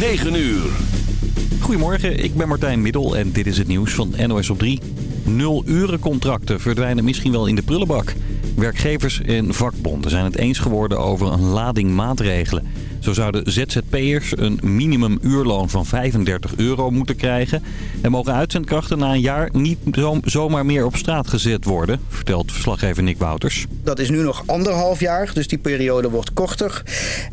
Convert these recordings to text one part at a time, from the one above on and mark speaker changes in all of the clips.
Speaker 1: 9 uur.
Speaker 2: Goedemorgen, ik ben Martijn Middel en dit is het nieuws van NOS op 3. Nul-urencontracten verdwijnen misschien wel in de prullenbak. Werkgevers en vakbonden zijn het eens geworden over een lading maatregelen. Zo zouden ZZP'ers een minimumuurloon van 35 euro moeten krijgen. En mogen uitzendkrachten na een jaar niet zomaar meer op straat gezet worden, vertelt verslaggever Nick Wouters.
Speaker 3: Dat is nu nog anderhalf jaar, dus die periode wordt korter.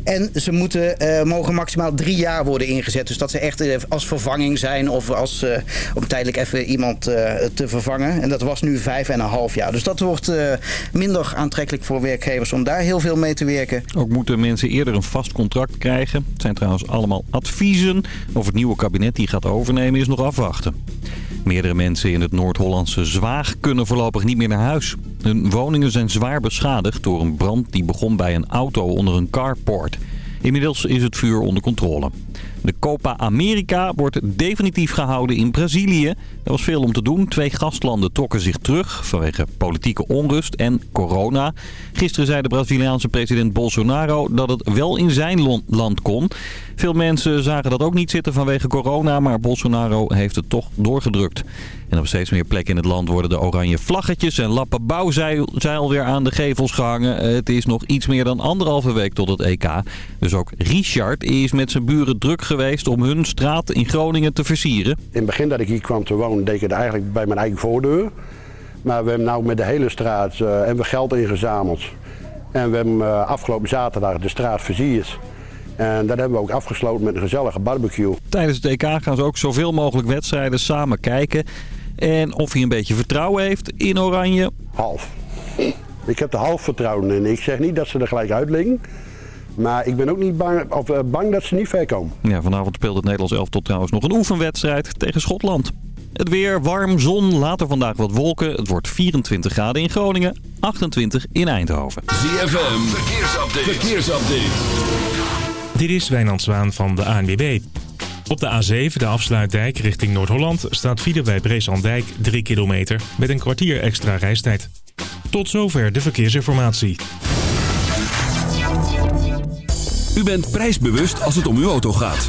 Speaker 3: En ze moeten, uh, mogen maximaal drie jaar worden ingezet. Dus dat ze echt uh, als vervanging zijn of als, uh, om tijdelijk even iemand te vervangen. En dat was nu vijf en een half jaar. Dus dat wordt minder aantrekkelijk voor werkgevers om daar heel veel mee te werken.
Speaker 2: Ook moeten mensen eerder een vast contract krijgen. Het zijn trouwens allemaal adviezen. Of het nieuwe kabinet die gaat overnemen is nog afwachten. Meerdere mensen in het Noord-Hollandse Zwaag kunnen voorlopig niet meer naar huis. Hun woningen zijn zwaar beschadigd door een brand die begon bij een auto onder een carport. Inmiddels is het vuur onder controle. De Copa America wordt definitief gehouden in Brazilië. Er was veel om te doen. Twee gastlanden trokken zich terug vanwege politieke onrust en corona. Gisteren zei de Braziliaanse president Bolsonaro dat het wel in zijn land kon. Veel mensen zagen dat ook niet zitten vanwege corona, maar Bolsonaro heeft het toch doorgedrukt. En op steeds meer plekken in het land worden de oranje vlaggetjes en lappen bouwzeil weer aan de gevels gehangen. Het is nog iets meer dan anderhalve week tot het EK. Dus ook Richard is met zijn buren druk geweest om hun straat in Groningen te versieren. In
Speaker 4: het begin dat ik hier kwam te wonen, deed ik het eigenlijk bij mijn eigen voordeur. Maar we hebben nu met de hele straat uh, en we geld ingezameld. En we hebben uh, afgelopen zaterdag de straat versierd. En dat hebben we ook afgesloten met een gezellige barbecue.
Speaker 2: Tijdens het EK gaan ze ook zoveel mogelijk wedstrijden samen kijken. En of hij een beetje vertrouwen heeft in Oranje.
Speaker 4: Half. Ik heb er half vertrouwen in. Ik zeg niet dat ze er gelijk uit liggen. Maar ik ben ook niet bang, of, uh, bang dat ze niet ver komen.
Speaker 2: Ja, vanavond speelt het Nederlands elftal trouwens nog een oefenwedstrijd tegen Schotland. Het weer, warm, zon, later vandaag wat wolken. Het wordt 24 graden in Groningen, 28 in Eindhoven.
Speaker 1: ZFM, verkeersupdate. verkeersupdate.
Speaker 5: Dit is Wijnand Zwaan van de ANWB. Op de A7, de afsluitdijk richting Noord-Holland, staat file bij Breeslanddijk 3 kilometer met een kwartier extra reistijd. Tot zover de verkeersinformatie.
Speaker 1: U bent prijsbewust als het om uw auto gaat.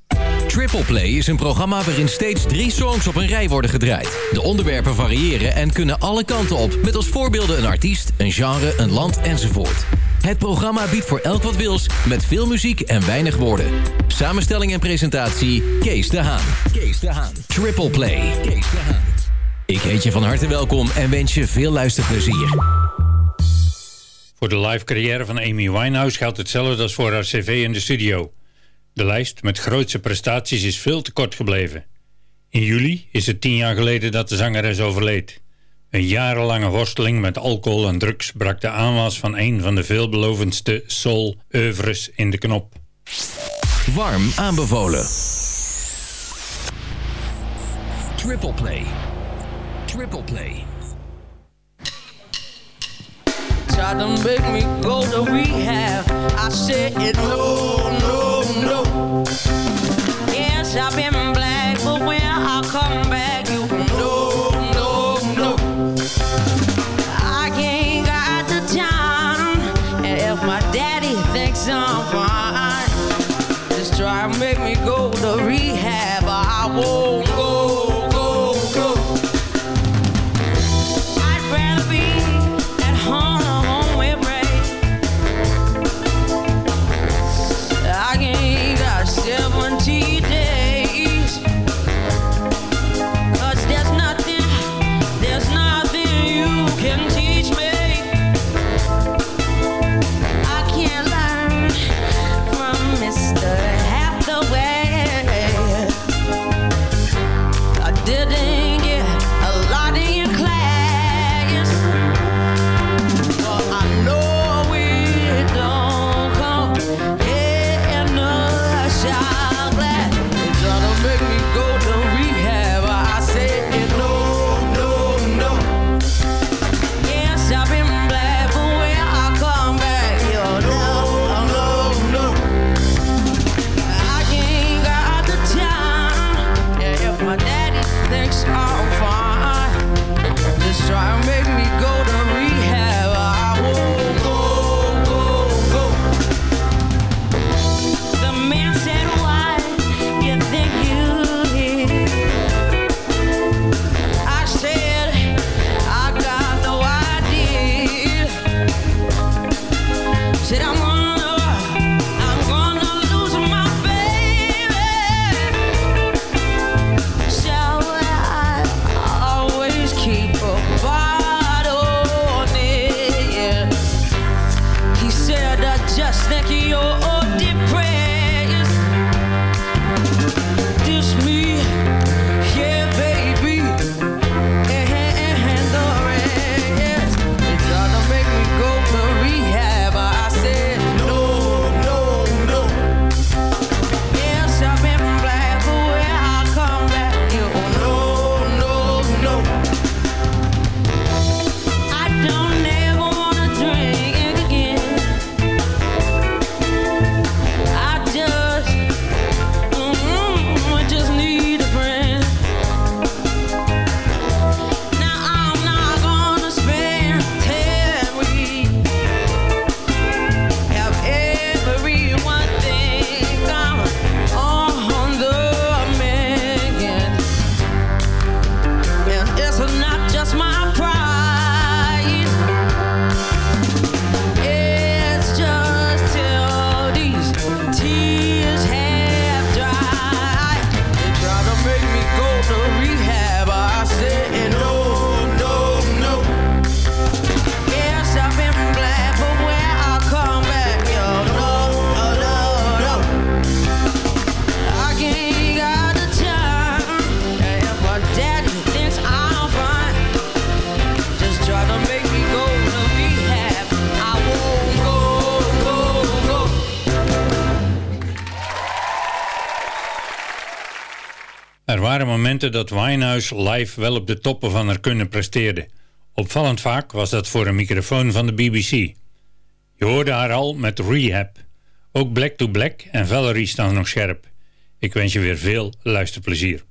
Speaker 6: Triple Play is een programma waarin steeds drie songs op een rij worden gedraaid. De onderwerpen variëren en kunnen alle kanten op. Met als voorbeelden een artiest, een genre, een land enzovoort. Het programma biedt voor elk wat wils, met veel muziek en weinig woorden. Samenstelling en presentatie, Kees de Haan. Kees de Haan. Triple Play. Kees de Haan. Ik heet je van harte welkom en wens je veel luisterplezier.
Speaker 7: Voor de live carrière van Amy Winehouse geldt hetzelfde als voor haar cv in de studio. De lijst met grootste prestaties is veel te kort gebleven. In juli is het tien jaar geleden dat de zangeres overleed. Een jarenlange worsteling met alcohol en drugs brak de aanwas van een van de veelbelovendste soul-oeuvres in de knop.
Speaker 6: Warm aanbevolen. Triple Play. Triple Play.
Speaker 8: Try to make me go to rehab. I said it no, no, no. Yes, I've been waren momenten dat Winehouse live wel op de toppen van haar kunnen presteerde. Opvallend vaak was dat voor een microfoon van de BBC. Je hoorde haar al met Rehab. Ook Black to Black en Valerie staan nog scherp. Ik wens je weer veel luisterplezier.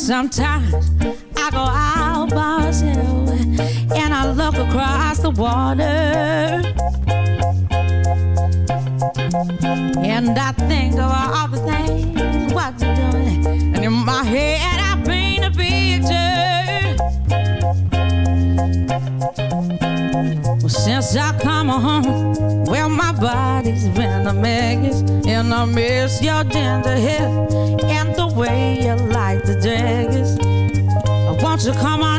Speaker 9: Sometimes I go out by and I look across the water. And I think of all the things what you're doing. And in my head I paint a picture. Well, since I come home, well, my body's been a mess. And I miss your gender hair and the way you the. I want you to come on.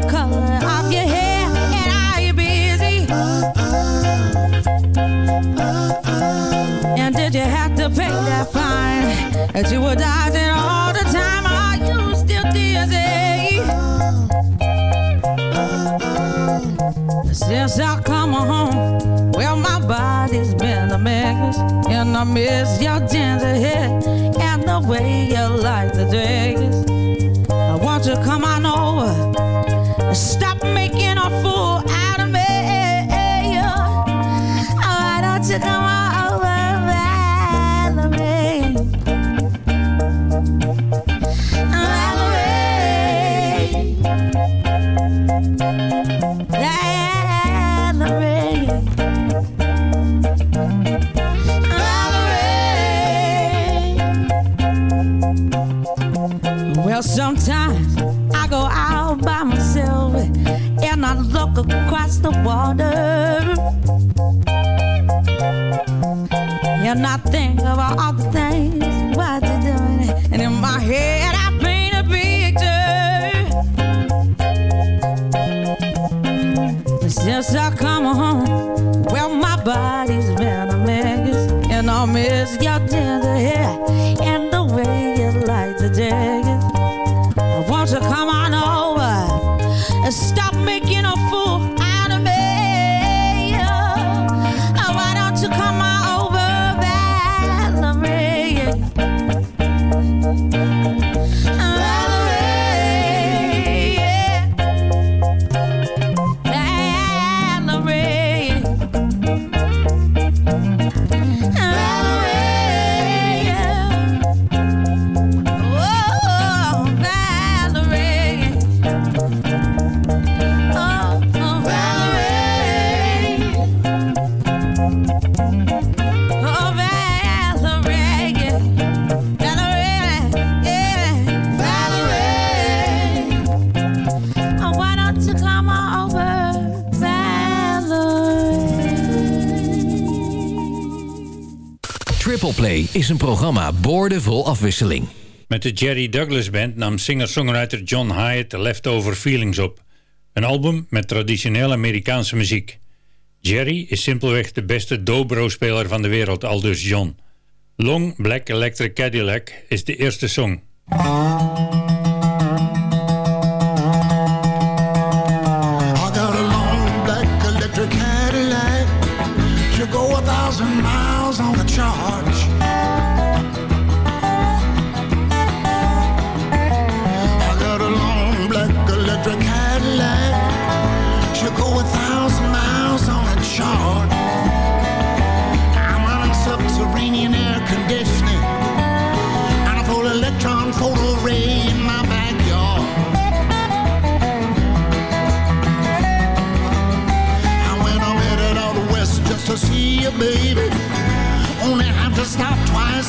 Speaker 8: The color of your hair. And are you busy? And did you have to pay that fine you were dodging all the time? Are you still dizzy? Since I come home, well, my body's been a mess, and I miss your ginger hair and the way you like the. I want you to come over, stop making a fool out of me. Oh, why don't you come on over. Valerie. Well, sometimes across the water. And I think about
Speaker 6: Is een programma boordevol afwisseling.
Speaker 7: Met de Jerry Douglas Band nam singer-songwriter John Hyatt Leftover Feelings op. Een album met traditionele Amerikaanse muziek. Jerry is simpelweg de beste dobro-speler van de wereld, aldus John. Long Black Electric Cadillac is de eerste song.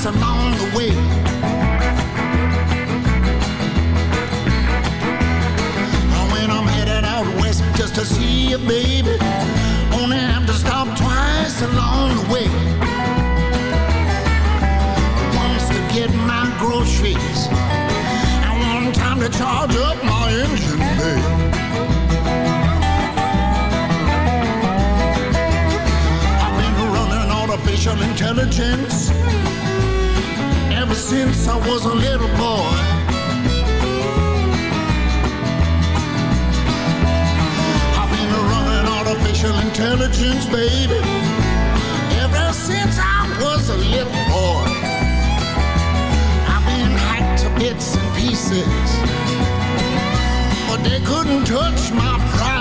Speaker 10: Along the way. When I'm headed out west just to see you, baby, only have to stop twice along the way. Once to get my groceries, and one time to charge up my engine, babe. Artificial intelligence since I was a little boy. I've been running artificial intelligence, baby, ever since I was a little boy. I've been hacked to bits and pieces, but they couldn't touch my pride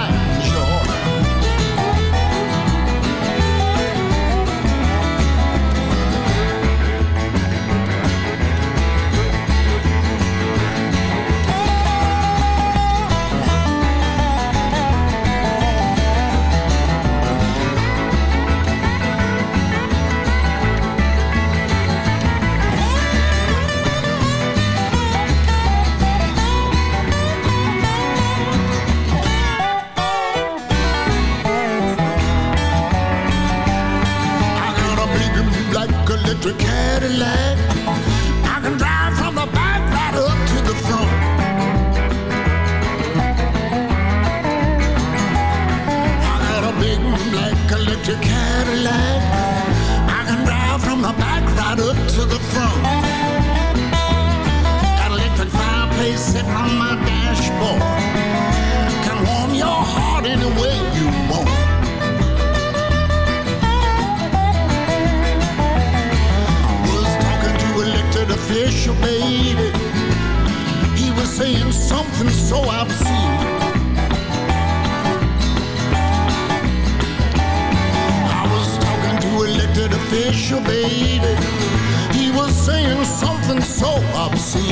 Speaker 10: you, baby. He was saying something so obscene.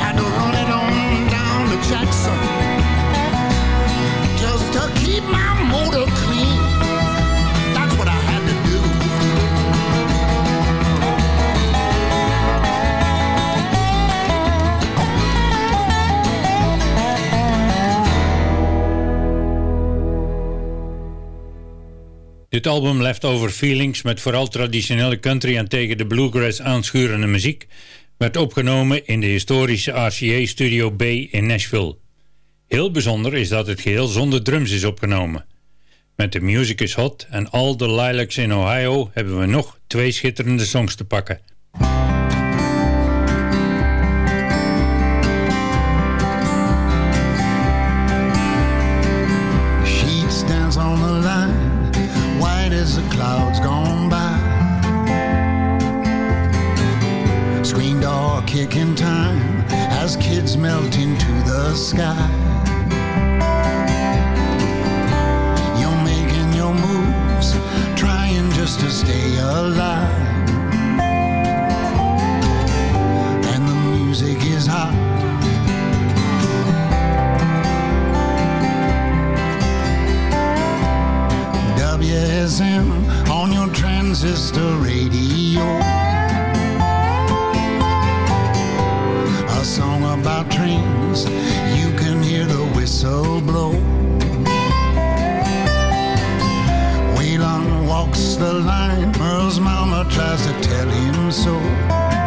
Speaker 10: Had to run it on down to Jackson just to keep my mood.
Speaker 7: Dit album Leftover Feelings met vooral traditionele country en tegen de bluegrass aanschurende muziek werd opgenomen in de historische RCA Studio B in Nashville. Heel bijzonder is dat het geheel zonder drums is opgenomen. Met The Music is Hot en All the Lilacs in Ohio hebben we nog twee schitterende songs te pakken.
Speaker 10: sky. You're making your moves, trying just to stay alive. And the music is hot. WSM on your transistor radio. A song about dreams whistle blow. Waylon walks the line, Merle's mama tries to tell him so.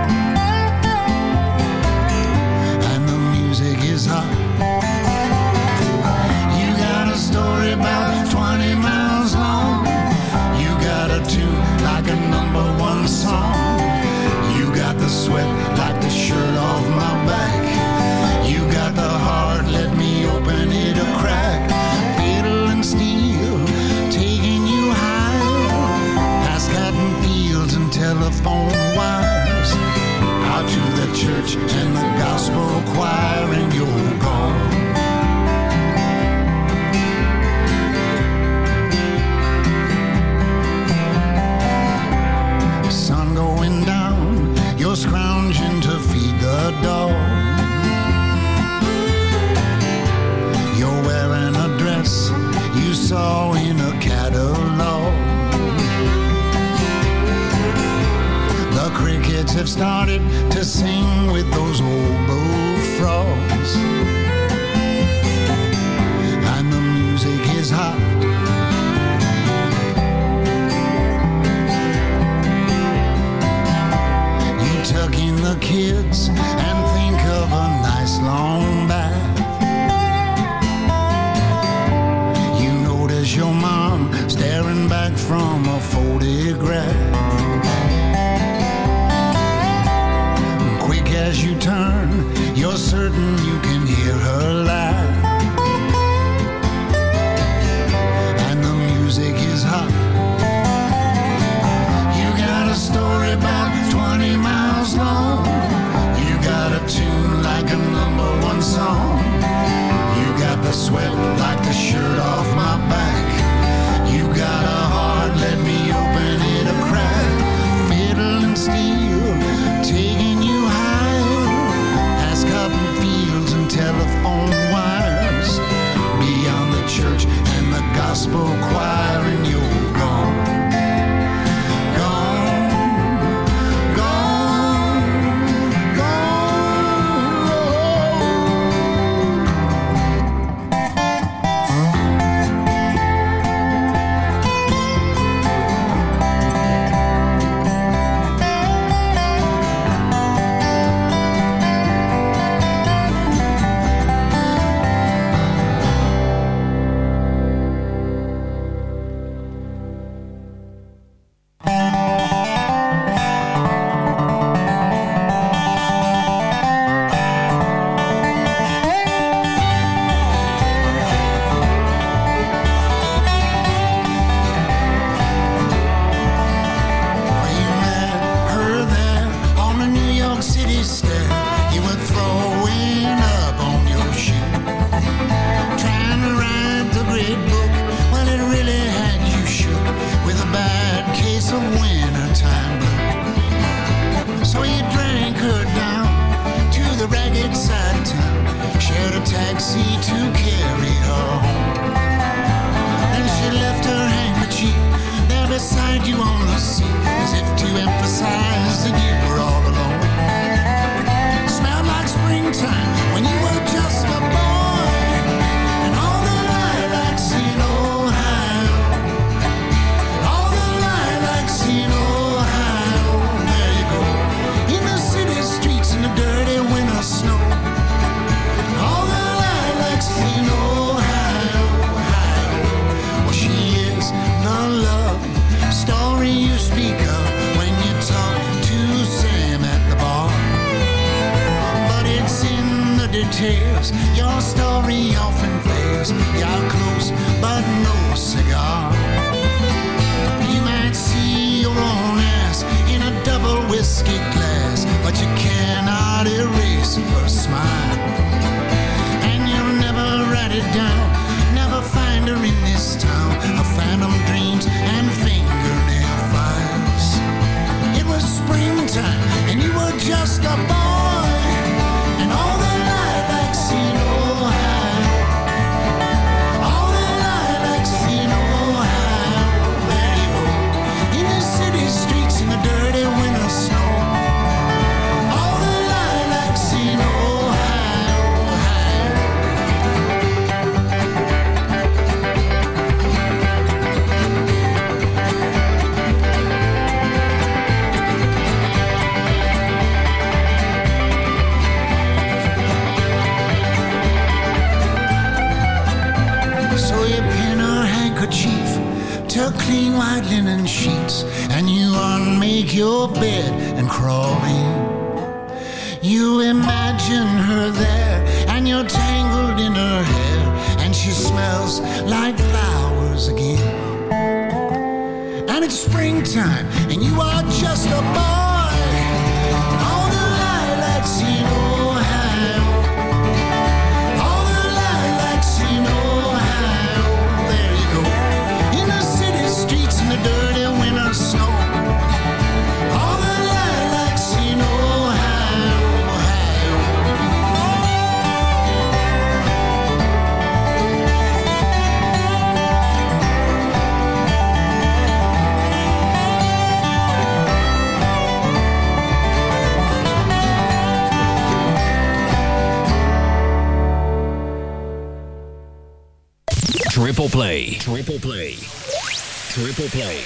Speaker 6: Triple play. Triple play.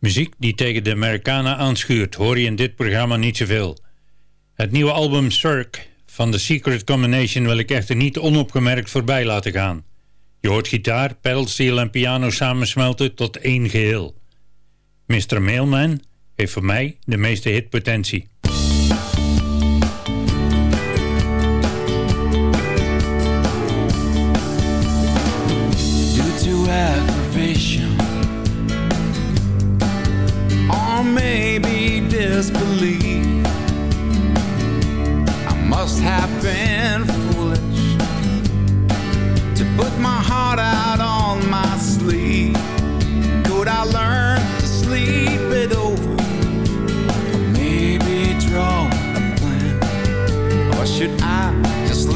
Speaker 7: Muziek die tegen de Amerikanen aanschuurt hoor je in dit programma niet zoveel. Het nieuwe album Cirque van The Secret Combination wil ik echter niet onopgemerkt voorbij laten gaan. Je hoort gitaar, pedalsteel en piano samensmelten tot één geheel. Mr. Mailman heeft voor mij de meeste hitpotentie.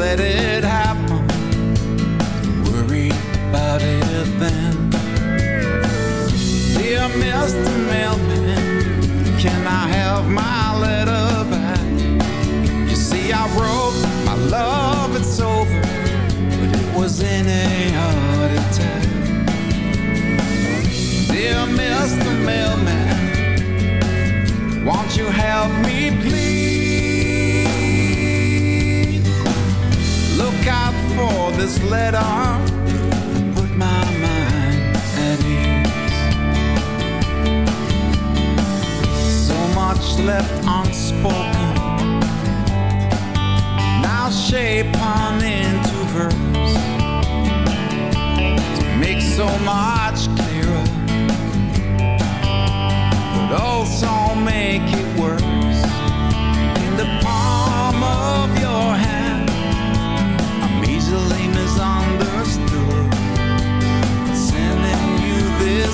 Speaker 11: let it happen. Worry about it then. Dear Mr. Melvin, can I have my letter back? You see, I wrote my love, it's over, but it was in a heart attack. Dear Mr. Mailman, won't you help me please? this letter put my mind at ease. So much left unspoken, now shape on into verse to make so much.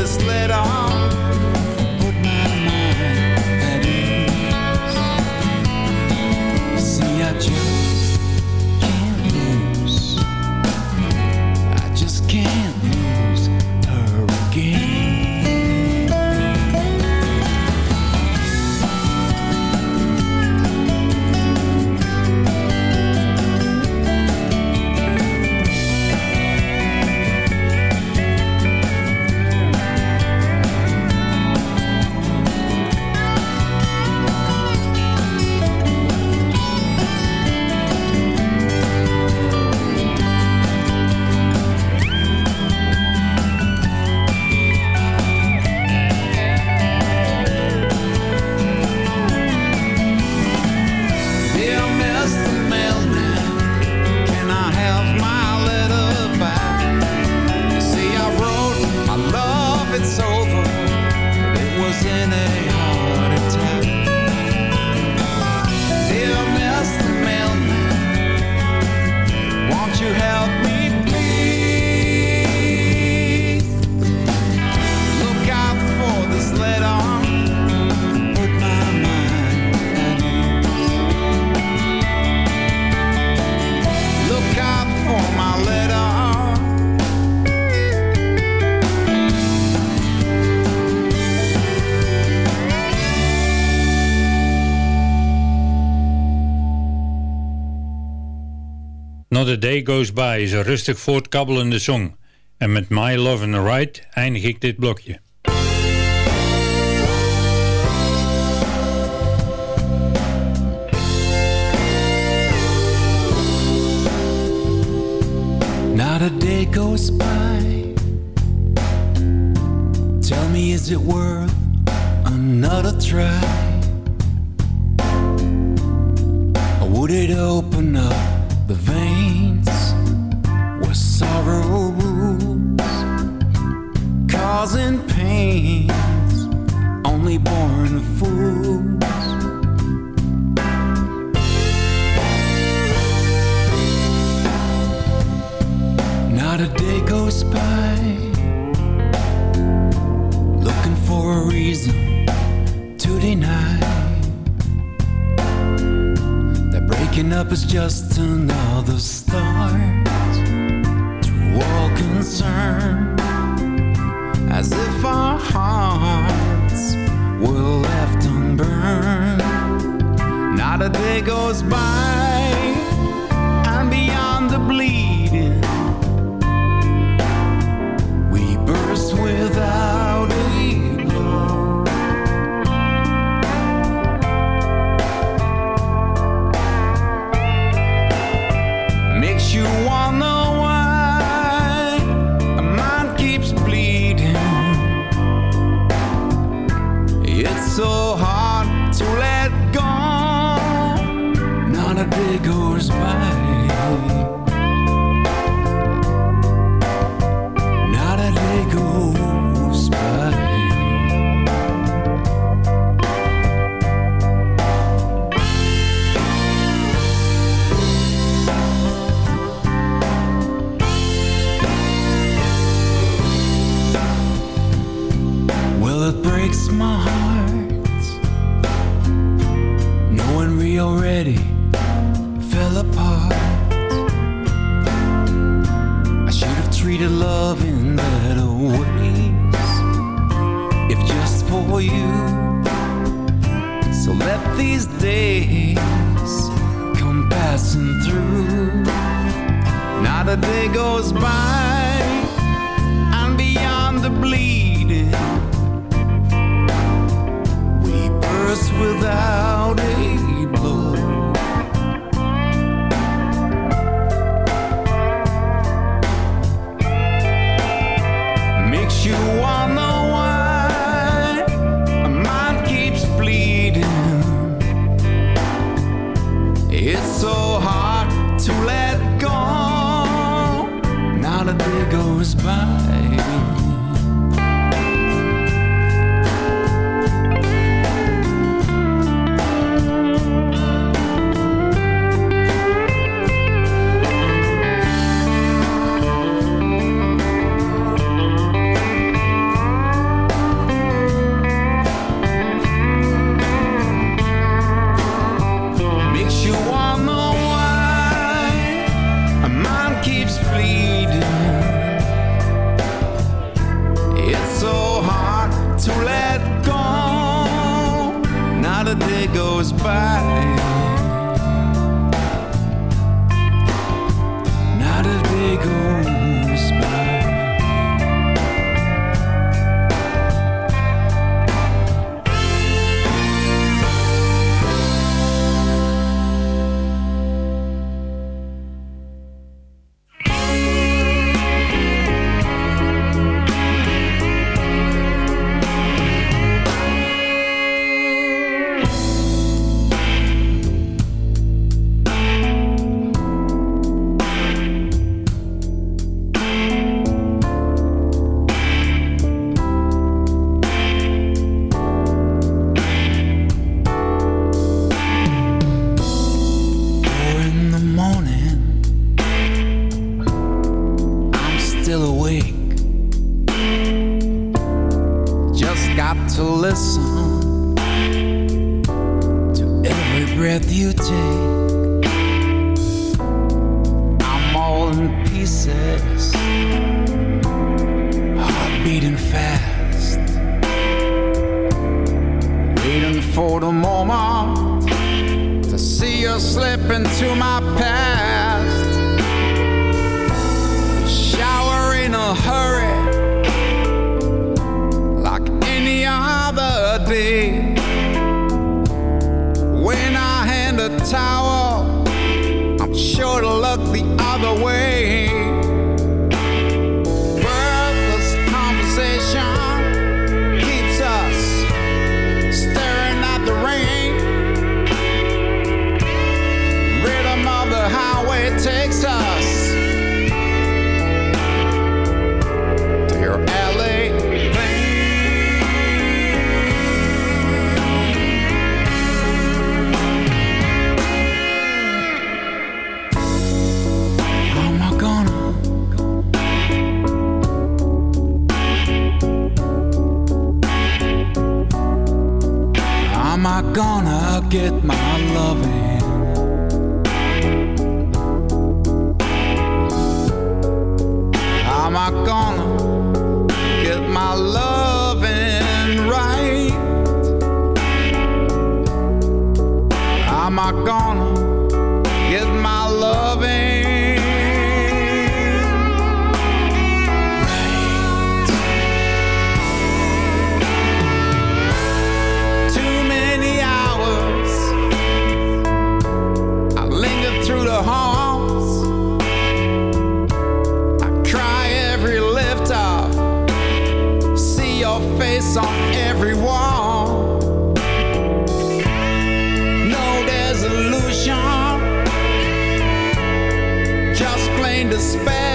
Speaker 11: this
Speaker 7: little. on. Goes By is een rustig voortkabbelende song. En met My Love and Right eindig ik dit blokje.
Speaker 11: Not a day goes by. Tell me, is it worth another try? Would it open up causing pains only born fools? Not a day goes by looking for a reason to deny that breaking up is just another start to all concern, as if our hearts were left unburned. Not a day goes by and beyond the bleeding we burst without a moment to see you slip into my past. Shower in a hurry, like any other day. When I hand a towel, I'm sure to look the other way. get my loving. On every wall. No resolution, just plain despair.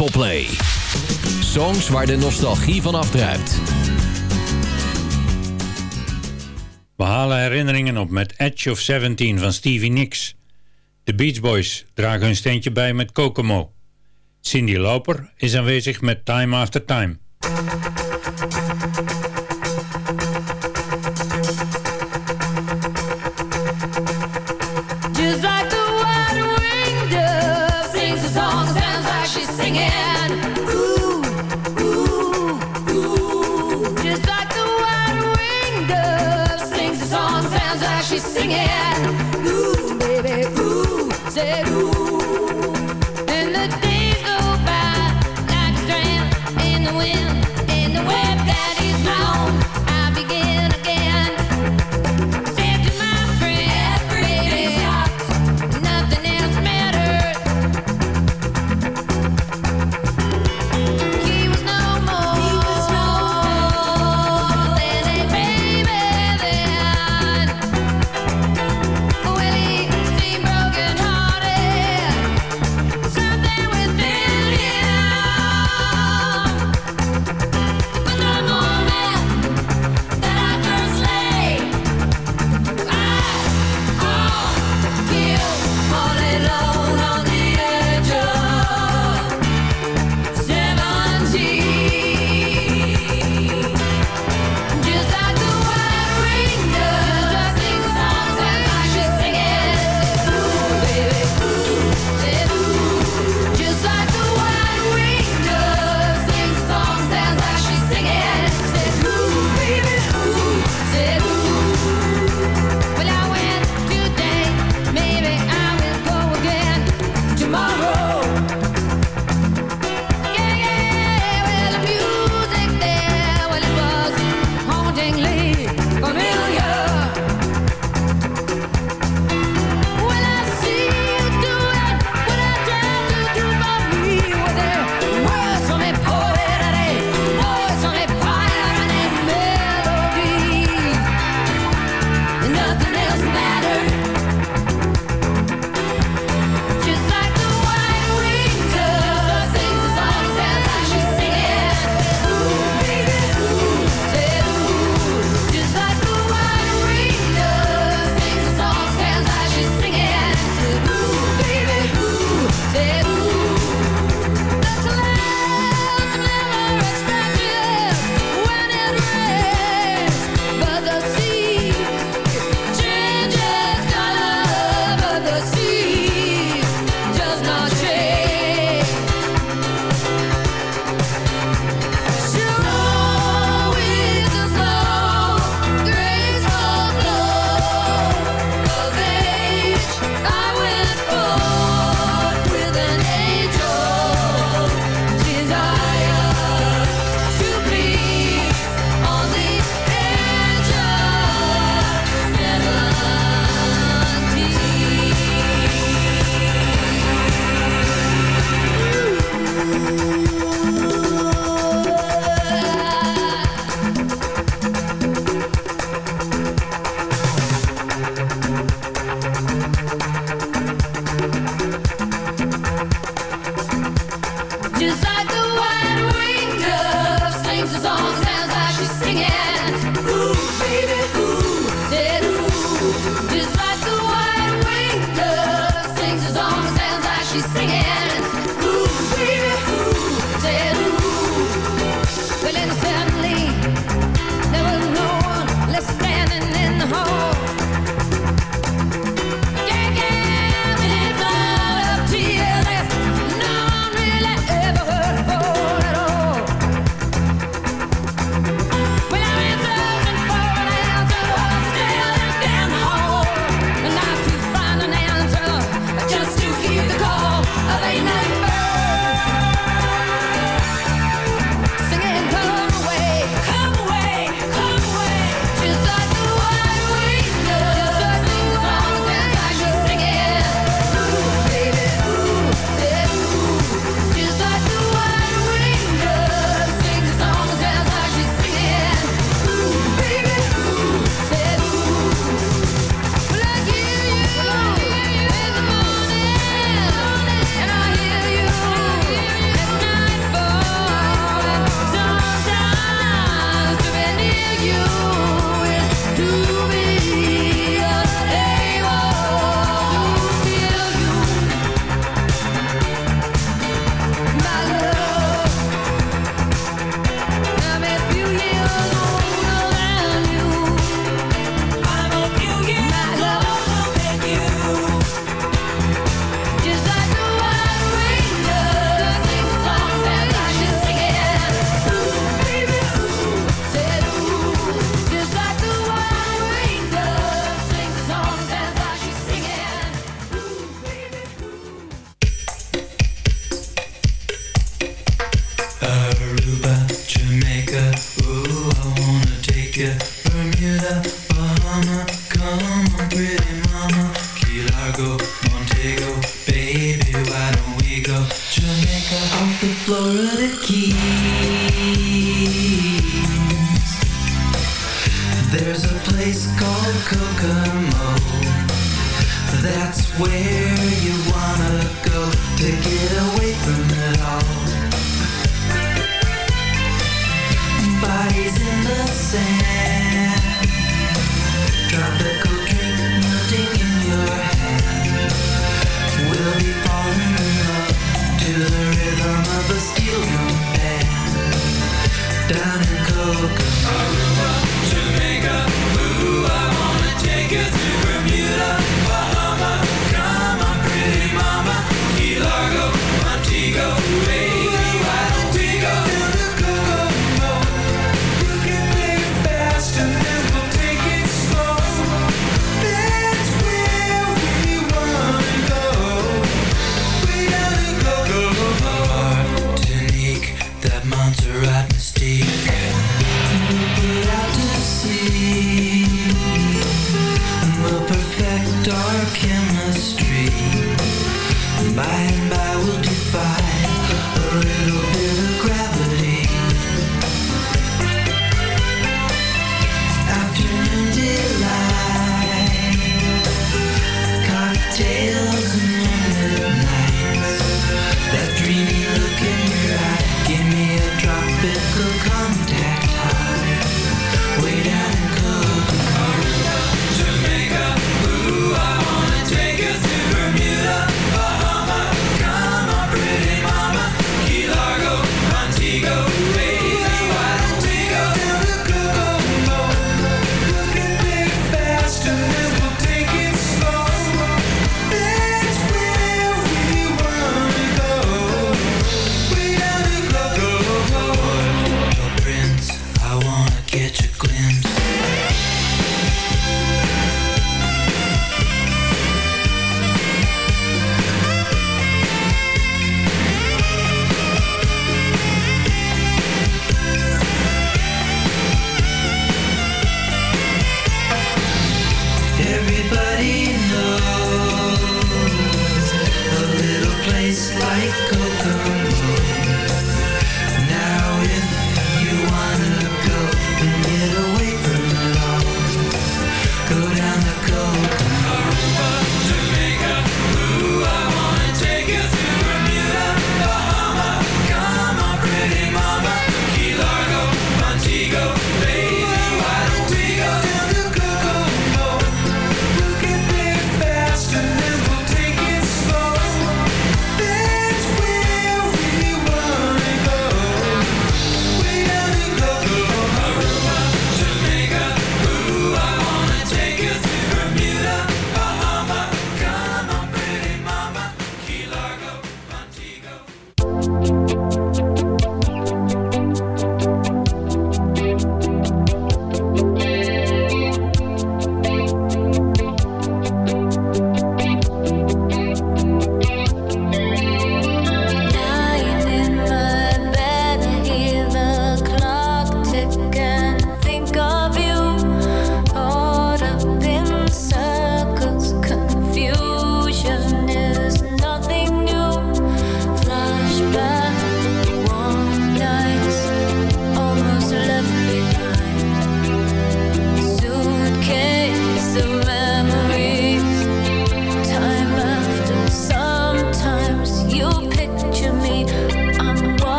Speaker 6: Triple Play. Songs waar de nostalgie van afdruipt.
Speaker 12: We halen herinneringen op met Edge of 17 van Stevie Nicks. De Beach Boys dragen hun steentje bij met Kokomo. Cindy Lauper is aanwezig met Time After Time.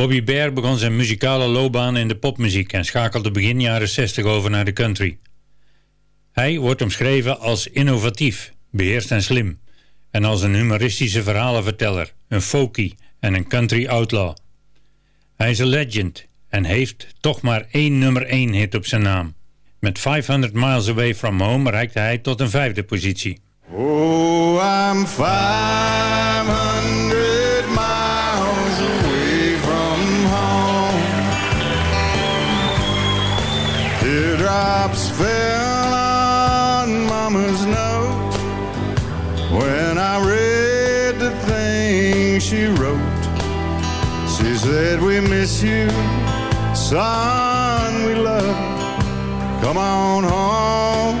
Speaker 7: Bobby Bear begon zijn muzikale loopbaan in de popmuziek en schakelde begin jaren 60 over naar de country. Hij wordt omschreven als innovatief, beheerst en slim. En als een humoristische verhalenverteller, een folkie en een country outlaw. Hij is een legend en heeft toch maar één nummer 1 hit op zijn naam. Met 500 Miles Away From Home reikte hij tot een vijfde positie.
Speaker 13: Oh, I'm 500 Teardrops fell on Mama's note when I read the things she wrote. She said, We miss you, son, we love. you. Come on home.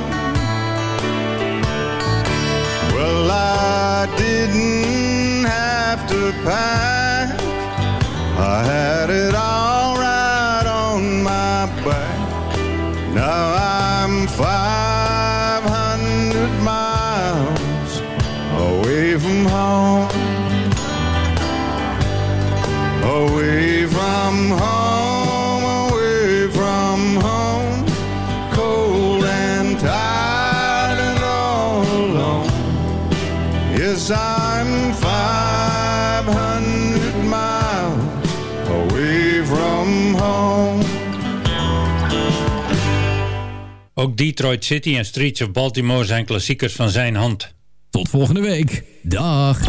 Speaker 13: Well, I didn't have to pack. I had it all right on my back. Now I'm 500 miles away from home. Away from home,
Speaker 7: Ook Detroit City en Streets of Baltimore zijn klassiekers van zijn hand.
Speaker 14: Tot volgende week. Dag.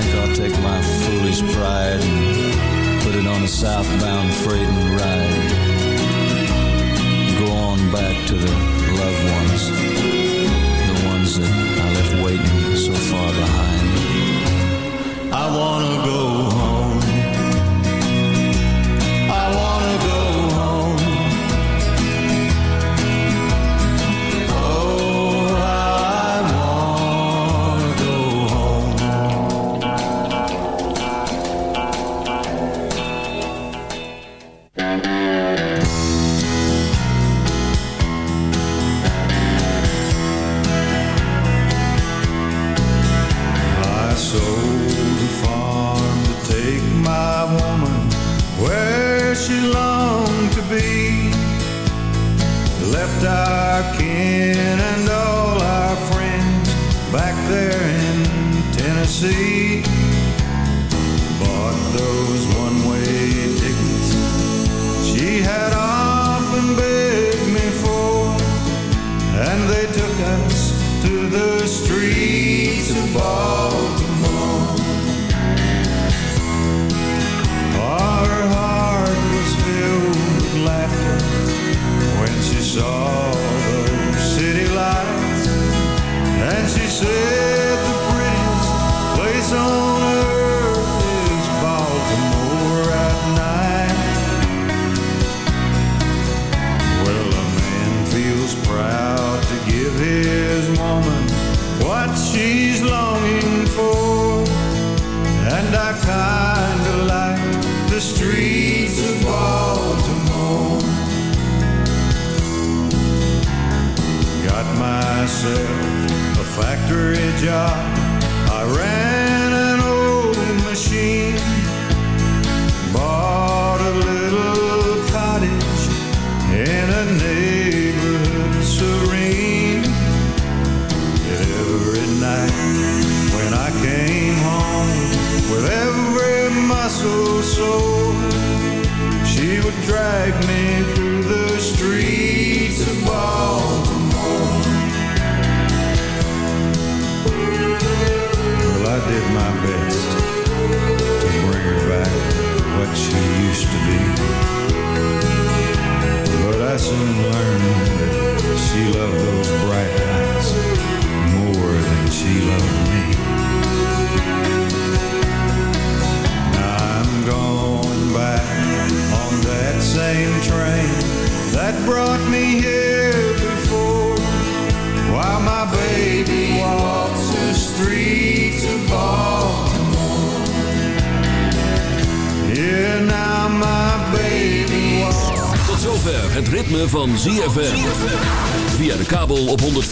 Speaker 13: think I'll take my foolish pride and put it on a southbound freight and ride. Go on
Speaker 14: back to the